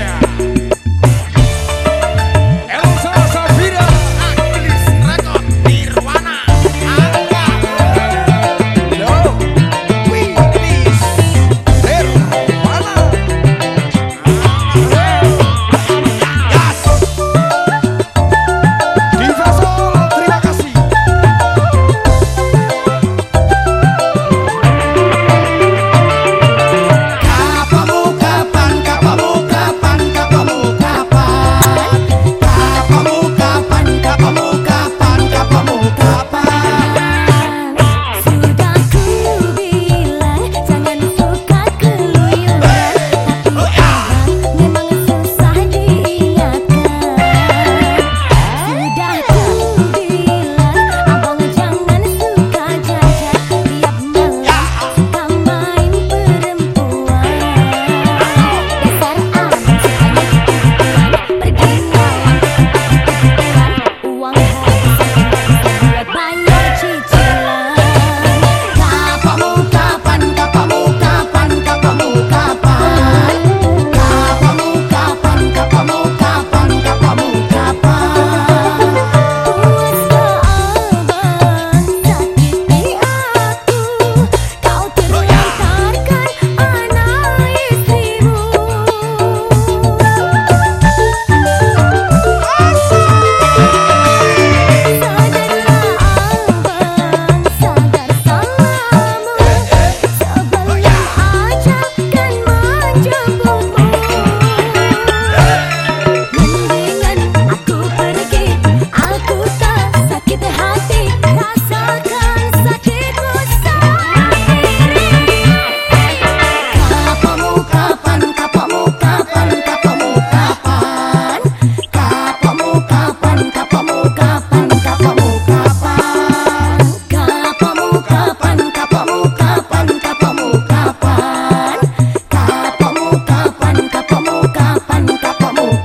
Yeah.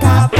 stop.